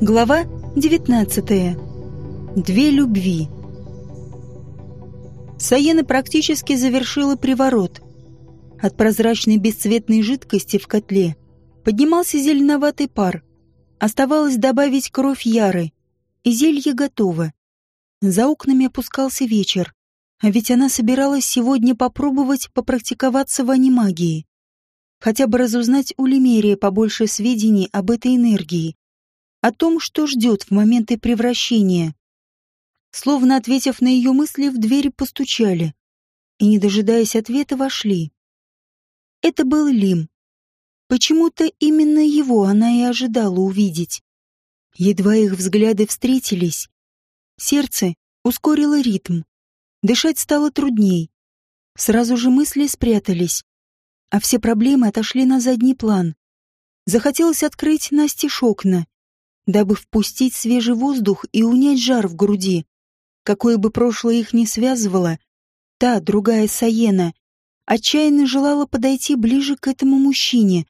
Глава 19. Две любви. Саена практически завершила приворот. От прозрачной бесцветной жидкости в котле поднимался зеленоватый пар. Оставалось добавить кровь Яры, и зелье готово. За окнами опускался вечер, а ведь она собиралась сегодня попробовать попрактиковаться в анимагии. Хотя бы разузнать у Лемерия побольше сведений об этой энергии, о том, что ждет в моменты превращения. Словно ответив на ее мысли, в двери постучали и, не дожидаясь ответа, вошли. Это был Лим. Почему-то именно его она и ожидала увидеть. Едва их взгляды встретились, сердце ускорило ритм. Дышать стало трудней. Сразу же мысли спрятались, а все проблемы отошли на задний план. Захотелось открыть настежь окна, дабы впустить свежий воздух и унять жар в груди. Какое бы прошлое их ни связывало, та, другая Саена, отчаянно желала подойти ближе к этому мужчине,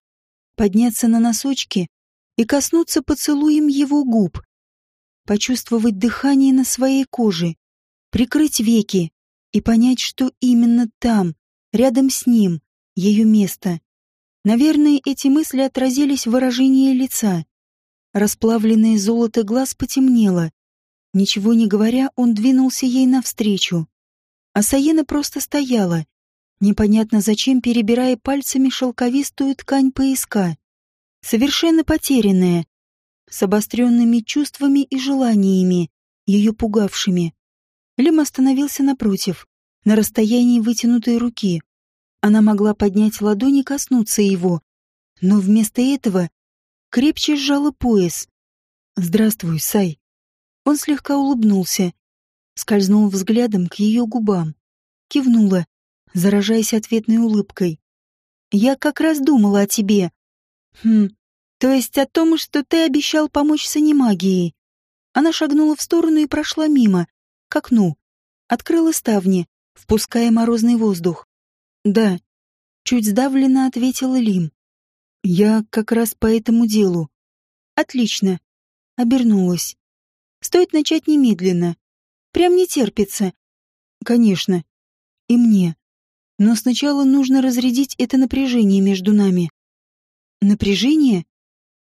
подняться на носочки и коснуться поцелуем его губ, почувствовать дыхание на своей коже, прикрыть веки и понять, что именно там, рядом с ним, ее место. Наверное, эти мысли отразились в выражении лица. Расплавленное золото глаз потемнело, Ничего не говоря, он двинулся ей навстречу. А Саена просто стояла, непонятно зачем перебирая пальцами шелковистую ткань пояска. Совершенно потерянная, с обостренными чувствами и желаниями, ее пугавшими. Лем остановился напротив, на расстоянии вытянутой руки. Она могла поднять ладони и коснуться его, но вместо этого крепче сжала пояс. «Здравствуй, Сай», он слегка улыбнулся, скользнул взглядом к ее губам, кивнула, заражаясь ответной улыбкой. «Я как раз думала о тебе. Хм, то есть о том, что ты обещал помочь с анимагией». Она шагнула в сторону и прошла мимо, к окну. Открыла ставни, впуская морозный воздух. «Да», — чуть сдавленно ответила Лим. «Я как раз по этому делу». «Отлично», — обернулась. Стоит начать немедленно. Прям не терпится. Конечно. И мне. Но сначала нужно разрядить это напряжение между нами. Напряжение?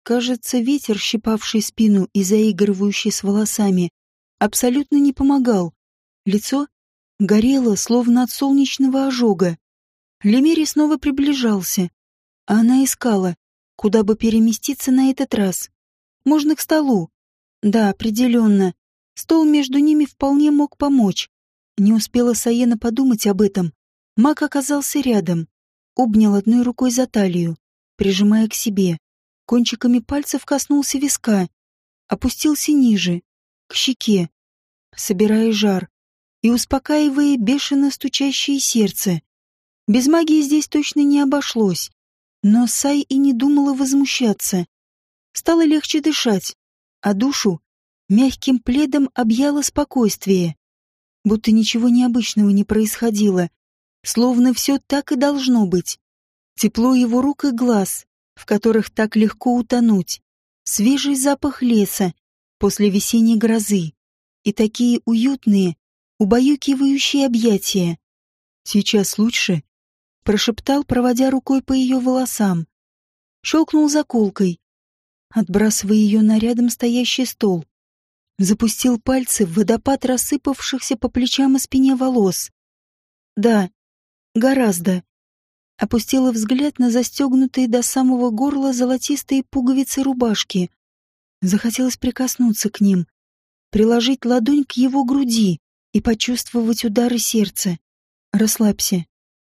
Кажется, ветер, щипавший спину и заигрывающий с волосами, абсолютно не помогал. Лицо горело, словно от солнечного ожога. Лемери снова приближался, а она искала, куда бы переместиться на этот раз. Можно к столу, да, определенно. Стол между ними вполне мог помочь. Не успела Саена подумать об этом. Мак оказался рядом. Обнял одной рукой за талию, прижимая к себе. Кончиками пальцев коснулся виска. Опустился ниже, к щеке, собирая жар и успокаивая бешено стучащее сердце. Без магии здесь точно не обошлось. Но Сай и не думала возмущаться. Стало легче дышать а душу мягким пледом объяло спокойствие, будто ничего необычного не происходило, словно все так и должно быть. Тепло его рук и глаз, в которых так легко утонуть, свежий запах леса после весенней грозы и такие уютные, убаюкивающие объятия. «Сейчас лучше», — прошептал, проводя рукой по ее волосам. Щелкнул заколкой, отбрасывая ее на рядом стоящий стол. Запустил пальцы в водопад рассыпавшихся по плечам и спине волос. Да, гораздо. Опустила взгляд на застегнутые до самого горла золотистые пуговицы рубашки. Захотелось прикоснуться к ним, приложить ладонь к его груди и почувствовать удары сердца. Расслабься.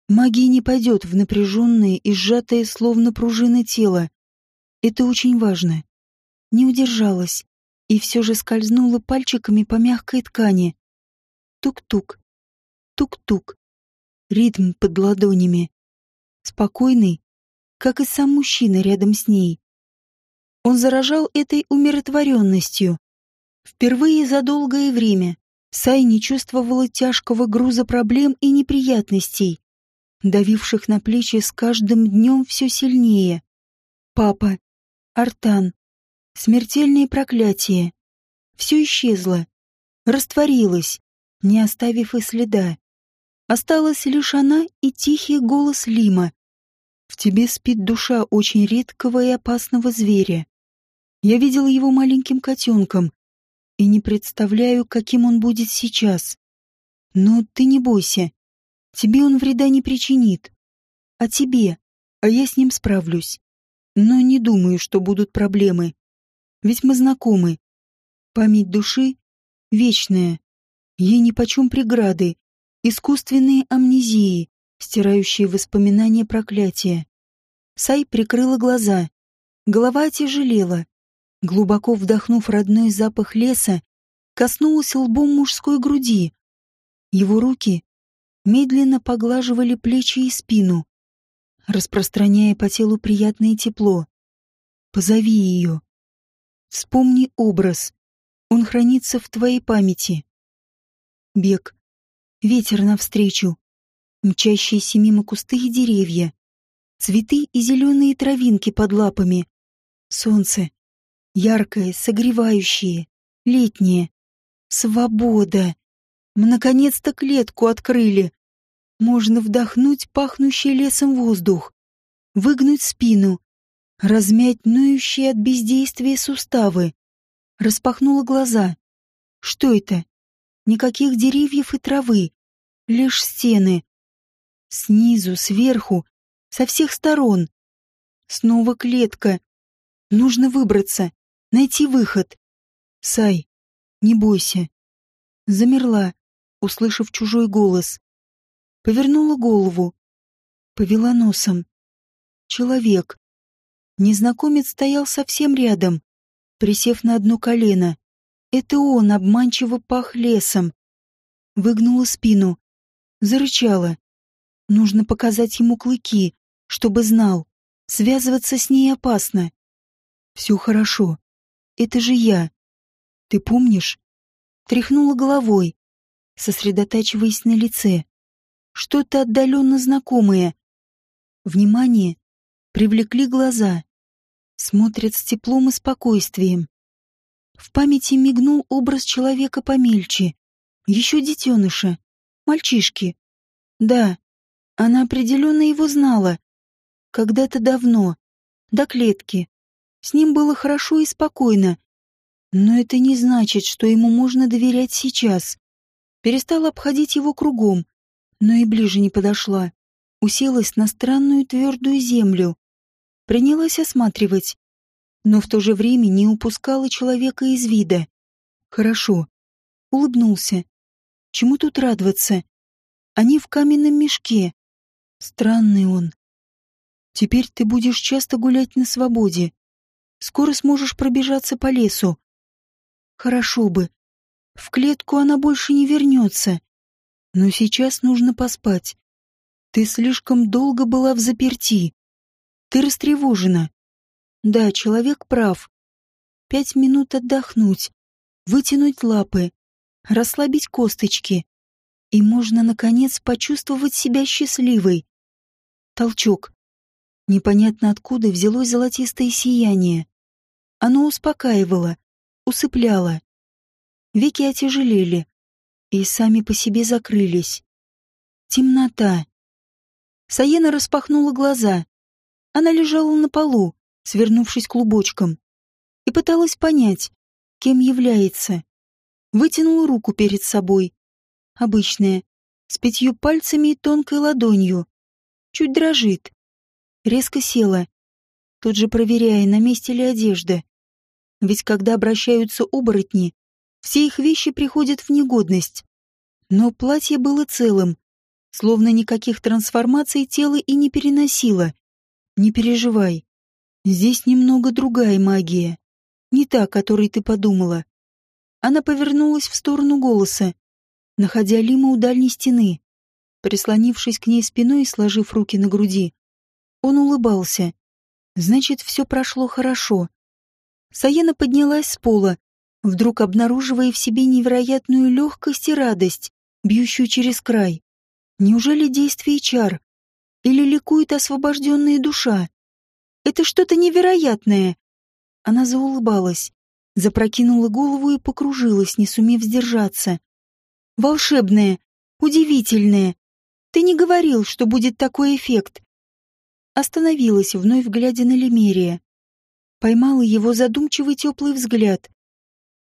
Магия не пойдет в напряженное и сжатое, словно пружины тело. Это очень важно. Не удержалась и все же скользнула пальчиками по мягкой ткани. Тук-тук, тук-тук. Ритм под ладонями. Спокойный, как и сам мужчина рядом с ней. Он заражал этой умиротворенностью. Впервые за долгое время Сай не чувствовала тяжкого груза проблем и неприятностей, давивших на плечи с каждым днем все сильнее. Папа, Артан. Смертельное проклятие. Все исчезло, растворилось, не оставив и следа. Осталась лишь она и тихий голос Лима. В тебе спит душа очень редкого и опасного зверя. Я видел его маленьким котенком и не представляю, каким он будет сейчас. Но ты не бойся, тебе он вреда не причинит. А тебе, а я с ним справлюсь. Но не думаю, что будут проблемы. Ведь мы знакомы. Память души вечная. Ей нипочем преграды, искусственные амнезии, стирающие воспоминания проклятия. Сай прикрыла глаза. Голова отяжелела. Глубоко вдохнув родной запах леса, коснулась лбом мужской груди. Его руки медленно поглаживали плечи и спину, распространяя по телу приятное тепло. Позови ее. Вспомни образ. Он хранится в твоей памяти. Бег. Ветер навстречу. Мчащиеся мимо кусты и деревья. Цветы и зеленые травинки под лапами. Солнце. Яркое, согревающее, летнее. Свобода. Мы наконец-то клетку открыли. Можно вдохнуть пахнущий лесом воздух, выгнуть спину, размять ноющие от бездействия суставы. Распахнула глаза. Что это? Никаких деревьев и травы, лишь стены. Снизу, сверху, со всех сторон. Снова клетка. Нужно выбраться, найти выход. Сай, не бойся. Замерла, услышав чужой голос. Повернула голову. Повела носом. Человек. Незнакомец стоял совсем рядом, присев на одно колено. Это он обманчиво пах лесом. Выгнула спину. Зарычала. Нужно показать ему клыки, чтобы знал. Связываться с ней опасно. Все хорошо. Это же я. Ты помнишь? Тряхнула головой, сосредотачиваясь на лице. Что-то отдаленно знакомое. Внимание привлекли глаза смотрят с теплом и спокойствием. В памяти мигнул образ человека помельче, еще детеныша, мальчишки. Да, она определенно его знала. Когда-то давно, до клетки. С ним было хорошо и спокойно. Но это не значит, что ему можно доверять сейчас. Перестала обходить его кругом, но и ближе не подошла. Уселась на странную твердую землю, принялась осматривать, но в то же время не упускала человека из вида. Хорошо. Улыбнулся. Чему тут радоваться? Они в каменном мешке. Странный он. Теперь ты будешь часто гулять на свободе. Скоро сможешь пробежаться по лесу. Хорошо бы. В клетку она больше не вернется. Но сейчас нужно поспать. Ты слишком долго была в заперти. Ты растревожена. Да, человек прав. Пять минут отдохнуть, вытянуть лапы, расслабить косточки. И можно, наконец, почувствовать себя счастливой. Толчок. Непонятно откуда взялось золотистое сияние. Оно успокаивало, усыпляло. Веки отяжелели и сами по себе закрылись. Темнота. Саена распахнула глаза. Она лежала на полу, свернувшись клубочком, и пыталась понять, кем является. Вытянула руку перед собой. Обычная, с пятью пальцами и тонкой ладонью. Чуть дрожит. Резко села, тут же проверяя, на месте ли одежда. Ведь когда обращаются оборотни, все их вещи приходят в негодность. Но платье было целым, словно никаких трансформаций тело и не переносило. Не переживай. Здесь немного другая магия. Не та, которой ты подумала. Она повернулась в сторону голоса, находя Лима у дальней стены. Прислонившись к ней спиной и сложив руки на груди, он улыбался. Значит, все прошло хорошо. Саена поднялась с пола, вдруг обнаруживая в себе невероятную легкость и радость, бьющую через край. Неужели действие чар? Или ликует освобожденная душа? Это что-то невероятное. Она заулыбалась, запрокинула голову и покружилась, не сумев сдержаться. «Волшебное! Удивительное! Ты не говорил, что будет такой эффект!» Остановилась, вновь глядя на Лемерия. Поймала его задумчивый теплый взгляд,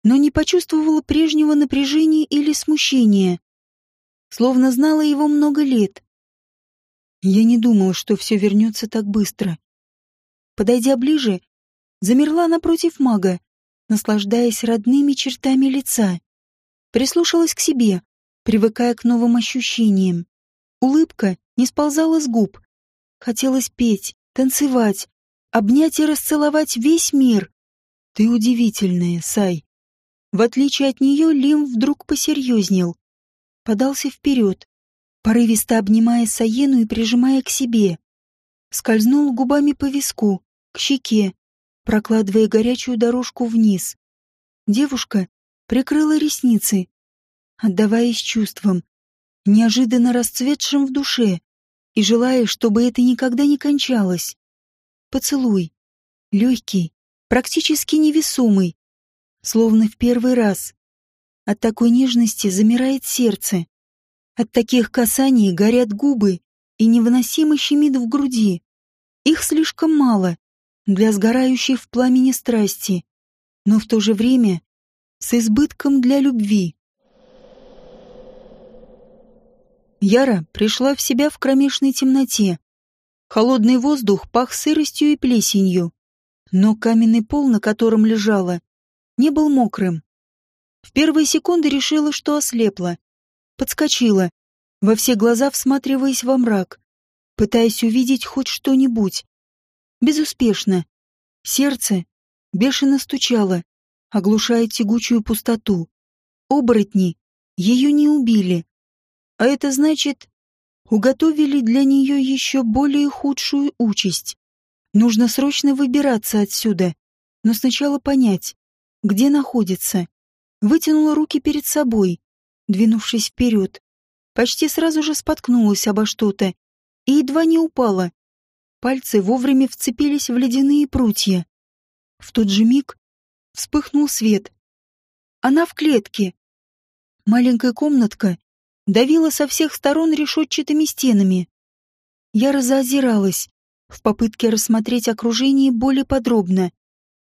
но не почувствовала прежнего напряжения или смущения. Словно знала его много лет. Я не думала, что все вернется так быстро. Подойдя ближе, замерла напротив мага, наслаждаясь родными чертами лица. Прислушалась к себе, привыкая к новым ощущениям. Улыбка не сползала с губ. Хотелось петь, танцевать, обнять и расцеловать весь мир. Ты удивительная, Сай. В отличие от нее, Лим вдруг посерьезнел. Подался вперед, порывисто обнимая Саену и прижимая к себе. Скользнул губами по виску, к щеке, прокладывая горячую дорожку вниз. Девушка прикрыла ресницы, отдаваясь чувствам, неожиданно расцветшим в душе, и желая, чтобы это никогда не кончалось. Поцелуй. Легкий, практически невесомый, словно в первый раз. От такой нежности замирает сердце. От таких касаний горят губы и невыносимо щемит в груди. Их слишком мало для сгорающей в пламени страсти, но в то же время с избытком для любви. Яра пришла в себя в кромешной темноте. Холодный воздух пах сыростью и плесенью, но каменный пол, на котором лежала, не был мокрым. В первые секунды решила, что ослепла. Подскочила, во все глаза всматриваясь во мрак, пытаясь увидеть хоть что-нибудь. Безуспешно. Сердце бешено стучало, оглушая тягучую пустоту. Оборотни ее не убили. А это значит, уготовили для нее еще более худшую участь. Нужно срочно выбираться отсюда, но сначала понять, где находится. Вытянула руки перед собой, двинувшись вперед. Почти сразу же споткнулась обо что-то и едва не упала. Пальцы вовремя вцепились в ледяные прутья. В тот же миг вспыхнул свет. Она в клетке. Маленькая комнатка давила со всех сторон решетчатыми стенами. Я разозиралась в попытке рассмотреть окружение более подробно.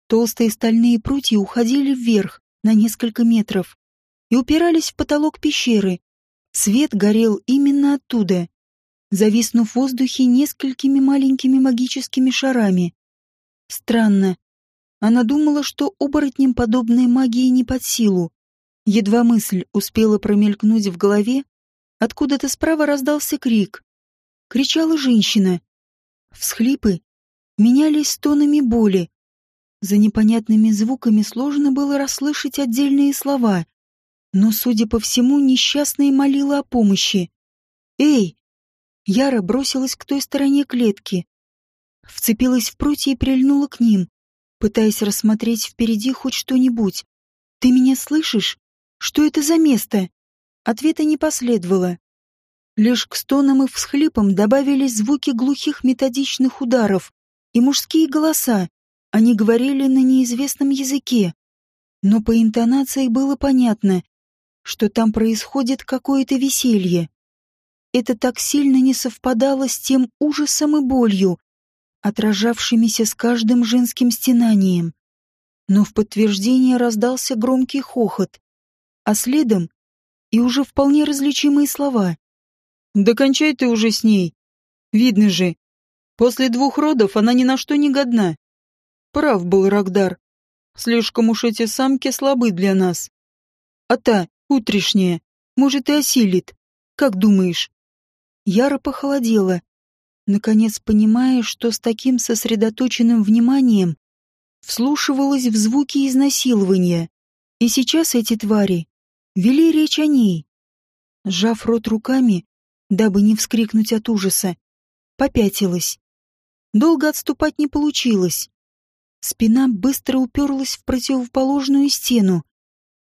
Толстые стальные прутья уходили вверх на несколько метров и упирались в потолок пещеры. Свет горел именно оттуда, зависнув в воздухе несколькими маленькими магическими шарами. Странно. Она думала, что оборотням подобной магии не под силу. Едва мысль успела промелькнуть в голове, откуда-то справа раздался крик. Кричала женщина. Всхлипы менялись тонами боли. За непонятными звуками сложно было расслышать отдельные слова, но, судя по всему, несчастная молила о помощи. «Эй!» Яра бросилась к той стороне клетки. Вцепилась в прутья и прильнула к ним, пытаясь рассмотреть впереди хоть что-нибудь. «Ты меня слышишь?» Что это за место? Ответа не последовало. Лишь к стонам и всхлипам добавились звуки глухих методичных ударов и мужские голоса. Они говорили на неизвестном языке. Но по интонации было понятно, что там происходит какое-то веселье. Это так сильно не совпадало с тем ужасом и болью, отражавшимися с каждым женским стенанием. Но в подтверждение раздался громкий хохот а следом и уже вполне различимые слова. «Да кончай ты уже с ней. Видно же, после двух родов она ни на что не годна. Прав был Рагдар. Слишком уж эти самки слабы для нас. А та, утрешняя, может и осилит. Как думаешь?» Яра похолодела, наконец понимая, что с таким сосредоточенным вниманием вслушивалась в звуки изнасилования. И сейчас эти твари вели речь о ней. Сжав рот руками, дабы не вскрикнуть от ужаса, попятилась. Долго отступать не получилось. Спина быстро уперлась в противоположную стену.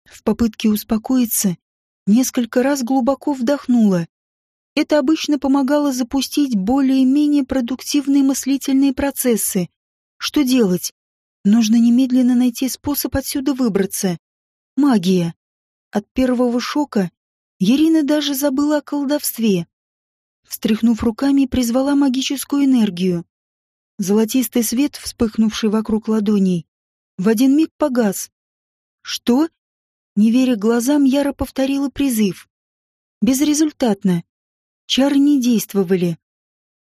В попытке успокоиться, несколько раз глубоко вдохнула. Это обычно помогало запустить более-менее продуктивные мыслительные процессы. Что делать? Нужно немедленно найти способ отсюда выбраться. Магия. От первого шока Ирина даже забыла о колдовстве. Встряхнув руками, призвала магическую энергию. Золотистый свет, вспыхнувший вокруг ладоней, в один миг погас. «Что?» Не веря глазам, Яра повторила призыв. Безрезультатно. Чары не действовали.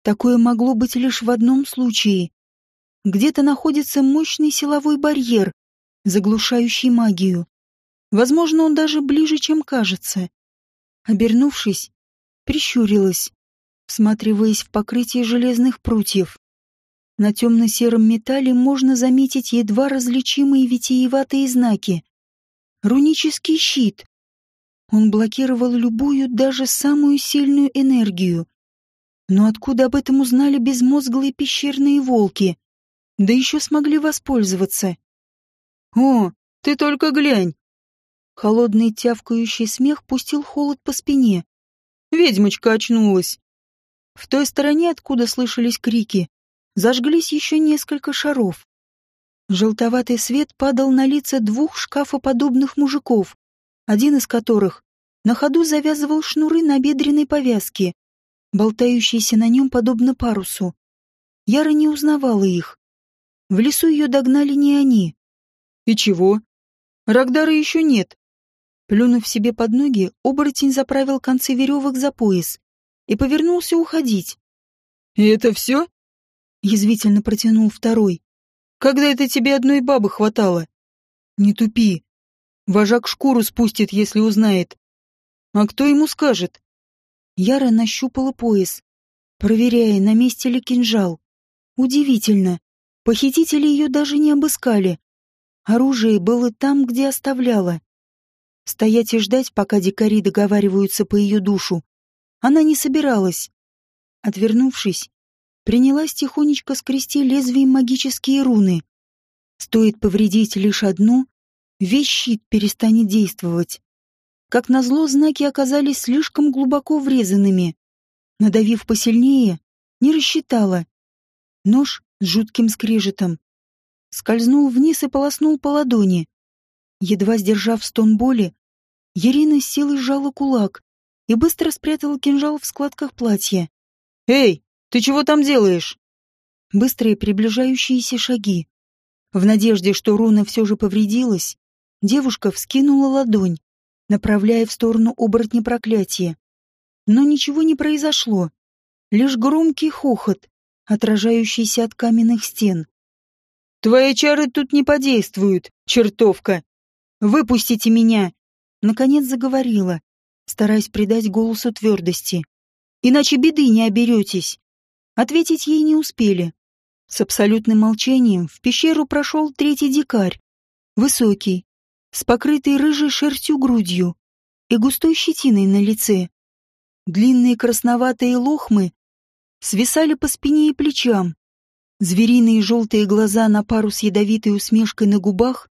Такое могло быть лишь в одном случае. Где-то находится мощный силовой барьер, заглушающий магию. Возможно, он даже ближе, чем кажется. Обернувшись, прищурилась, всматриваясь в покрытие железных прутьев. На темно-сером металле можно заметить едва различимые витиеватые знаки. Рунический щит. Он блокировал любую, даже самую сильную энергию. Но откуда об этом узнали безмозглые пещерные волки? Да еще смогли воспользоваться. «О, ты только глянь!» Холодный тявкающий смех пустил холод по спине. Ведьмочка очнулась. В той стороне, откуда слышались крики, зажглись еще несколько шаров. Желтоватый свет падал на лица двух шкафоподобных мужиков, один из которых на ходу завязывал шнуры на бедренной повязке, болтающиеся на нем подобно парусу. Яра не узнавала их. В лесу ее догнали не они. И чего? Рагдара еще нет. Плюнув себе под ноги, оборотень заправил концы веревок за пояс и повернулся уходить. «И это все?» — язвительно протянул второй. «Когда это тебе одной бабы хватало?» «Не тупи. Вожак шкуру спустит, если узнает. А кто ему скажет?» Яра нащупала пояс, проверяя, на месте ли кинжал. Удивительно. Похитители ее даже не обыскали. Оружие было там, где оставляла. Стоять и ждать, пока дикари договариваются по ее душу, она не собиралась. Отвернувшись, принялась тихонечко скрести лезвием магические руны. Стоит повредить лишь одну, весь щит перестанет действовать. Как назло, знаки оказались слишком глубоко врезанными. Надавив посильнее, не рассчитала. Нож с жутким скрежетом скользнул вниз и полоснул по ладони. Едва сдержав стон боли, Ирина с силой сжала кулак и быстро спрятала кинжал в складках платья. «Эй, ты чего там делаешь?» Быстрые приближающиеся шаги. В надежде, что руна все же повредилась, девушка вскинула ладонь, направляя в сторону оборотня проклятия. Но ничего не произошло. Лишь громкий хохот, отражающийся от каменных стен. «Твои чары тут не подействуют, чертовка!» Выпустите меня!» Наконец заговорила, стараясь придать голосу твердости. «Иначе беды не оберетесь!» Ответить ей не успели. С абсолютным молчанием в пещеру прошел третий дикарь. Высокий, с покрытой рыжей шерстью грудью и густой щетиной на лице. Длинные красноватые лохмы свисали по спине и плечам. Звериные желтые глаза на пару с ядовитой усмешкой на губах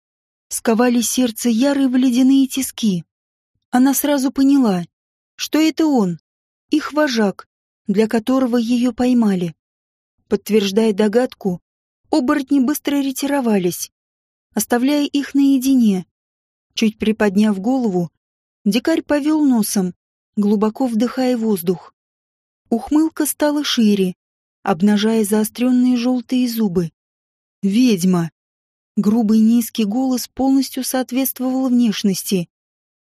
сковали сердце ярые в ледяные тиски. Она сразу поняла, что это он, их вожак, для которого ее поймали. Подтверждая догадку, оборотни быстро ретировались, оставляя их наедине. Чуть приподняв голову, дикарь повел носом, глубоко вдыхая воздух. Ухмылка стала шире, обнажая заостренные желтые зубы. «Ведьма!» Грубый низкий голос полностью соответствовал внешности.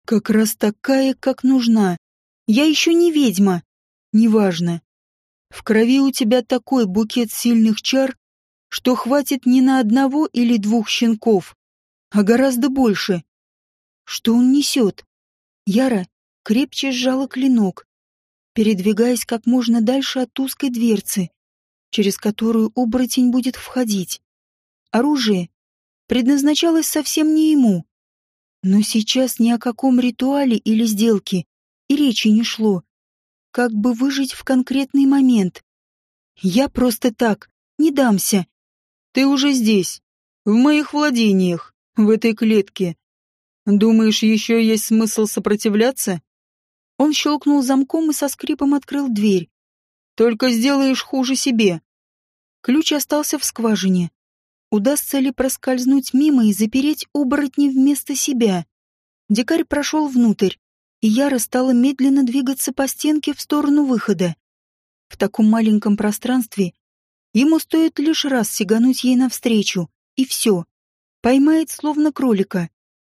Как раз такая, как нужна. Я еще не ведьма. Неважно. В крови у тебя такой букет сильных чар, что хватит не на одного или двух щенков, а гораздо больше. Что он несет? Яра крепче сжала клинок, передвигаясь как можно дальше от узкой дверцы, через которую оборотень будет входить. Оружие предназначалось совсем не ему. Но сейчас ни о каком ритуале или сделке и речи не шло. Как бы выжить в конкретный момент? Я просто так, не дамся. Ты уже здесь, в моих владениях, в этой клетке. Думаешь, еще есть смысл сопротивляться? Он щелкнул замком и со скрипом открыл дверь. Только сделаешь хуже себе. Ключ остался в скважине. Удастся ли проскользнуть мимо и запереть оборотни вместо себя? Дикарь прошел внутрь, и Яра стала медленно двигаться по стенке в сторону выхода. В таком маленьком пространстве ему стоит лишь раз сигануть ей навстречу, и все. Поймает словно кролика.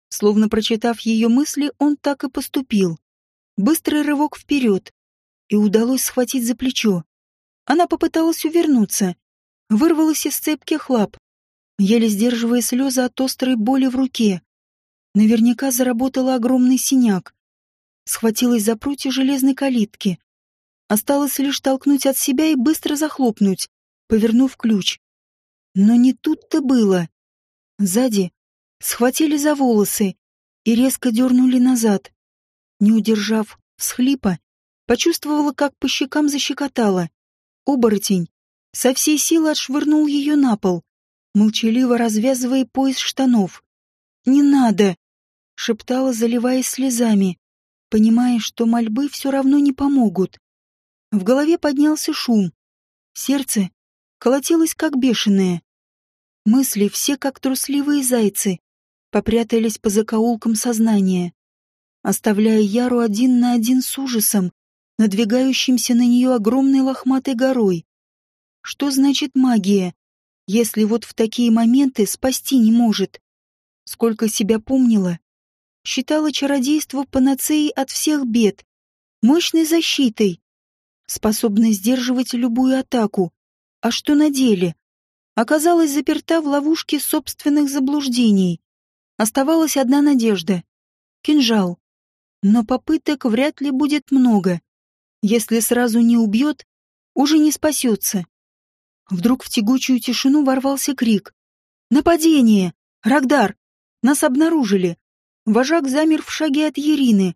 Словно прочитав ее мысли, он так и поступил. Быстрый рывок вперед, и удалось схватить за плечо. Она попыталась увернуться, вырвалась из цепких лап, еле сдерживая слезы от острой боли в руке. Наверняка заработала огромный синяк. Схватилась за прутья железной калитки. Осталось лишь толкнуть от себя и быстро захлопнуть, повернув ключ. Но не тут-то было. Сзади схватили за волосы и резко дернули назад. Не удержав всхлипа, почувствовала, как по щекам защекотала. Оборотень со всей силы отшвырнул ее на пол, молчаливо развязывая пояс штанов. «Не надо!» — шептала, заливаясь слезами, понимая, что мольбы все равно не помогут. В голове поднялся шум. Сердце колотилось, как бешеное. Мысли, все как трусливые зайцы, попрятались по закоулкам сознания, оставляя Яру один на один с ужасом, надвигающимся на нее огромной лохматой горой. Что значит магия, если вот в такие моменты спасти не может? сколько себя помнила, считала чародейство панацеей от всех бед, мощной защитой, способной сдерживать любую атаку. А что на деле? Оказалась заперта в ловушке собственных заблуждений. Оставалась одна надежда — кинжал. Но попыток вряд ли будет много. Если сразу не убьет, уже не спасется. Вдруг в тягучую тишину ворвался крик. «Нападение! Рагдар! Нас обнаружили. Вожак замер в шаге от Ерины.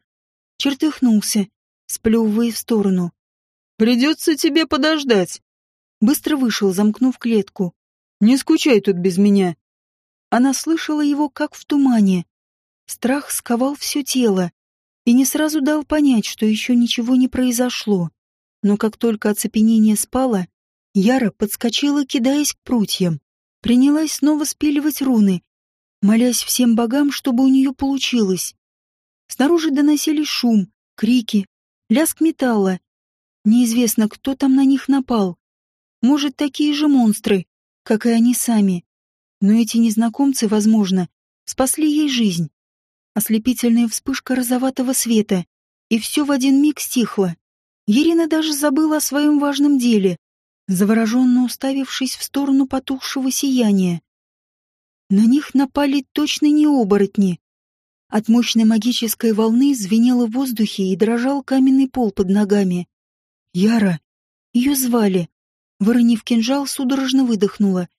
Чертыхнулся, сплевывая в сторону. «Придется тебе подождать». Быстро вышел, замкнув клетку. «Не скучай тут без меня». Она слышала его, как в тумане. Страх сковал все тело и не сразу дал понять, что еще ничего не произошло. Но как только оцепенение спало, Яра подскочила, кидаясь к прутьям. Принялась снова спиливать руны, молясь всем богам, чтобы у нее получилось. Снаружи доносились шум, крики, лязг металла. Неизвестно, кто там на них напал. Может, такие же монстры, как и они сами. Но эти незнакомцы, возможно, спасли ей жизнь. Ослепительная вспышка розоватого света, и все в один миг стихло. Ирина даже забыла о своем важном деле, завороженно уставившись в сторону потухшего сияния. На них напали точно не оборотни. От мощной магической волны звенело в воздухе и дрожал каменный пол под ногами. Яра. Ее звали. Выронив кинжал, судорожно выдохнула,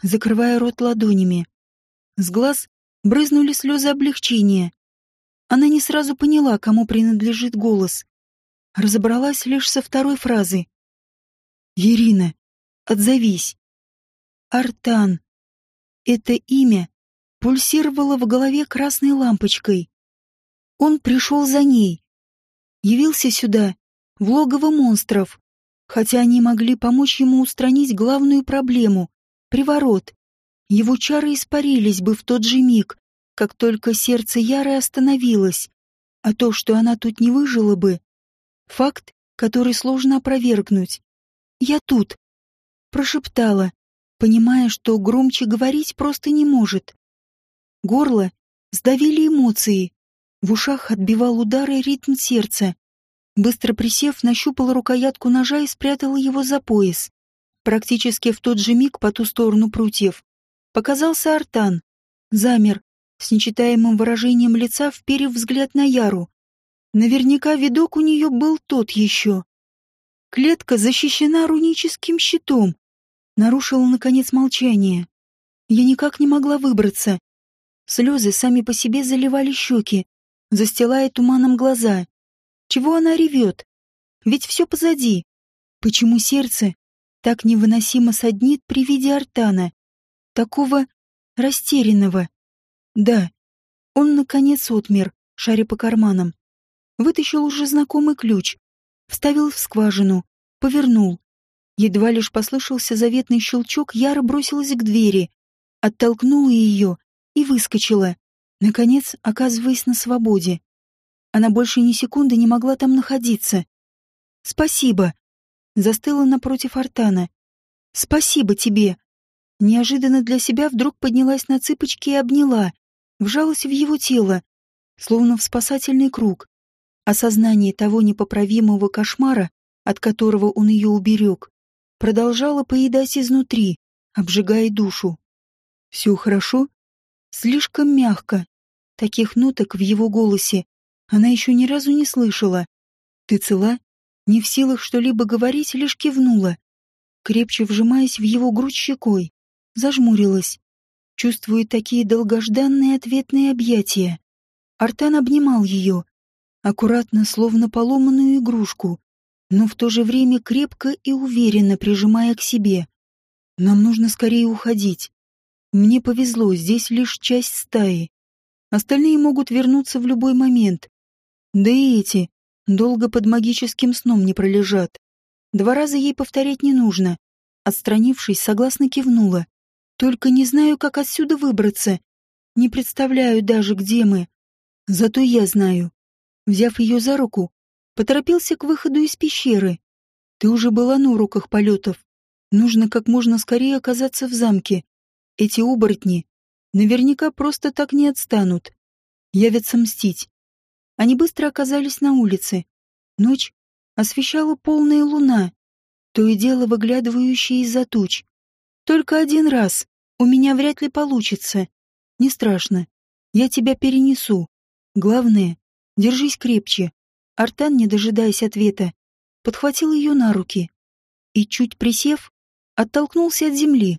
закрывая рот ладонями. С глаз брызнули слезы облегчения. Она не сразу поняла, кому принадлежит голос. Разобралась лишь со второй фразы. «Ирина, отзовись!» «Артан!» Это имя пульсировало в голове красной лампочкой. Он пришел за ней. Явился сюда, в логово монстров, хотя они могли помочь ему устранить главную проблему — приворот. Его чары испарились бы в тот же миг, как только сердце Яры остановилось, а то, что она тут не выжила бы — факт, который сложно опровергнуть. «Я тут», — прошептала, понимая, что громче говорить просто не может. Горло сдавили эмоции. В ушах отбивал удары ритм сердца. Быстро присев, нащупала рукоятку ножа и спрятала его за пояс. Практически в тот же миг по ту сторону прутьев показался Артан. Замер, с нечитаемым выражением лица, вперев взгляд на Яру. Наверняка видок у нее был тот еще. Клетка защищена руническим щитом, нарушила, наконец, молчание. Я никак не могла выбраться. Слезы сами по себе заливали щеки, застилая туманом глаза. Чего она ревет? Ведь все позади. Почему сердце так невыносимо саднит при виде Артана? Такого растерянного. Да, он, наконец, отмер, шаря по карманам. Вытащил уже знакомый ключ, вставил в скважину, повернул. Едва лишь послышался заветный щелчок, Яра бросилась к двери. Оттолкнула ее и выскочила, наконец оказываясь на свободе. Она больше ни секунды не могла там находиться. «Спасибо!» Застыла напротив Артана. «Спасибо тебе!» Неожиданно для себя вдруг поднялась на цыпочки и обняла, вжалась в его тело, словно в спасательный круг. Осознание того непоправимого кошмара, от которого он ее уберег, продолжало поедать изнутри, обжигая душу. «Все хорошо?» Слишком мягко. Таких ноток в его голосе она еще ни разу не слышала. «Ты цела?» Не в силах что-либо говорить, лишь кивнула, крепче вжимаясь в его грудь щекой, зажмурилась, чувствуя такие долгожданные ответные объятия. Артан обнимал ее, аккуратно, словно поломанную игрушку, но в то же время крепко и уверенно прижимая к себе. «Нам нужно скорее уходить. Мне повезло, здесь лишь часть стаи. Остальные могут вернуться в любой момент. Да и эти долго под магическим сном не пролежат. Два раза ей повторять не нужно. Отстранившись, согласно кивнула. Только не знаю, как отсюда выбраться. Не представляю даже, где мы. Зато я знаю. Взяв ее за руку, поторопился к выходу из пещеры. Ты уже была на уроках полетов. Нужно как можно скорее оказаться в замке. Эти оборотни наверняка просто так не отстанут. Явятся мстить. Они быстро оказались на улице. Ночь освещала полная луна, то и дело выглядывающая из-за туч. Только один раз. У меня вряд ли получится. Не страшно. Я тебя перенесу. Главное, держись крепче. Артан, не дожидаясь ответа, подхватил ее на руки и, чуть присев, оттолкнулся от земли.